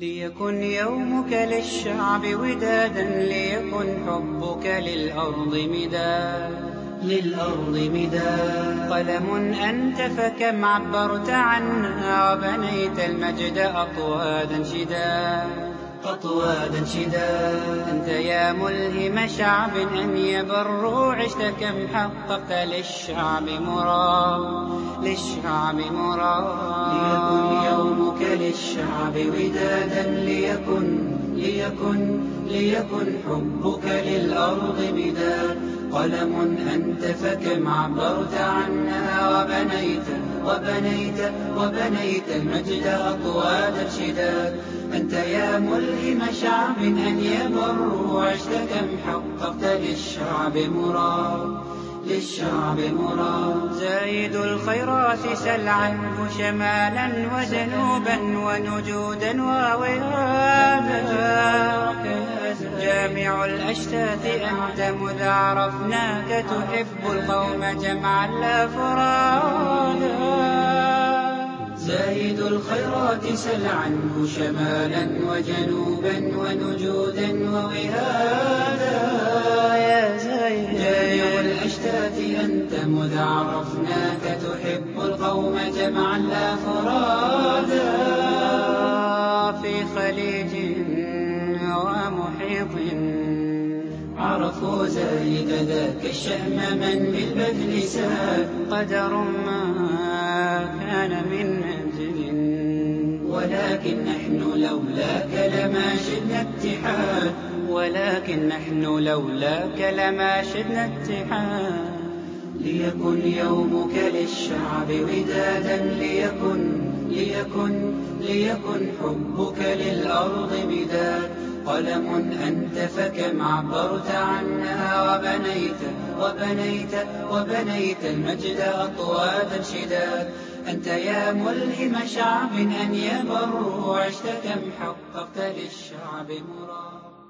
ليكن يومك للشعب ودادا ليكن حبك للأرض مداد. للأرض مداد. قلم أنت فكم عبرت عنا وبنيت المجد أطوادا شداد أطوادا شداد أنت يا ملهم شعب أن يبروا عشت كم حققت للشعب مراد. للشعب مراد. ليكن يومك للشعب ودادا ليكن ليكن ليكن حبك للأرض مداد. قلم أنت فكم عبرت عنها وبنيت وبنيت وبنيت المجد أطوادا شداد أنت يا ملهم شعب أن يبروا عشت كم حققت للشعب مراد. للشعب مراد. زايد الخيرات سل عنه شمالا وجنوبا ونجودا ووهادا جامع الأشتات أنت مذ عرفناك تحب القوم جمعا لا فرادا. زايد الخيرات سل عنه شمالا وجنوبا ونجودا ووهادا مذ عرفناك تحب القوم جمعا لا فرادا في خليج ومحيط. عرفوا زايد ذاك الشهم من بالبذل ساد. قدر ما كان من أجل ولكن نحن لولاك لما شدنا اتحاد. ولكن نحن لولاك لما شدنا اتحاد. ليكن يومك للشعب ودادا ليكن ليكن ليكن حبك للأرض مداد. قلم أنت فكم عبرت عنها وبنيت وبنيت وبنيت المجد أطوادا شداد. أنت يا ملهم شعب أن يبروا عشت كم حققت للشعب مراد.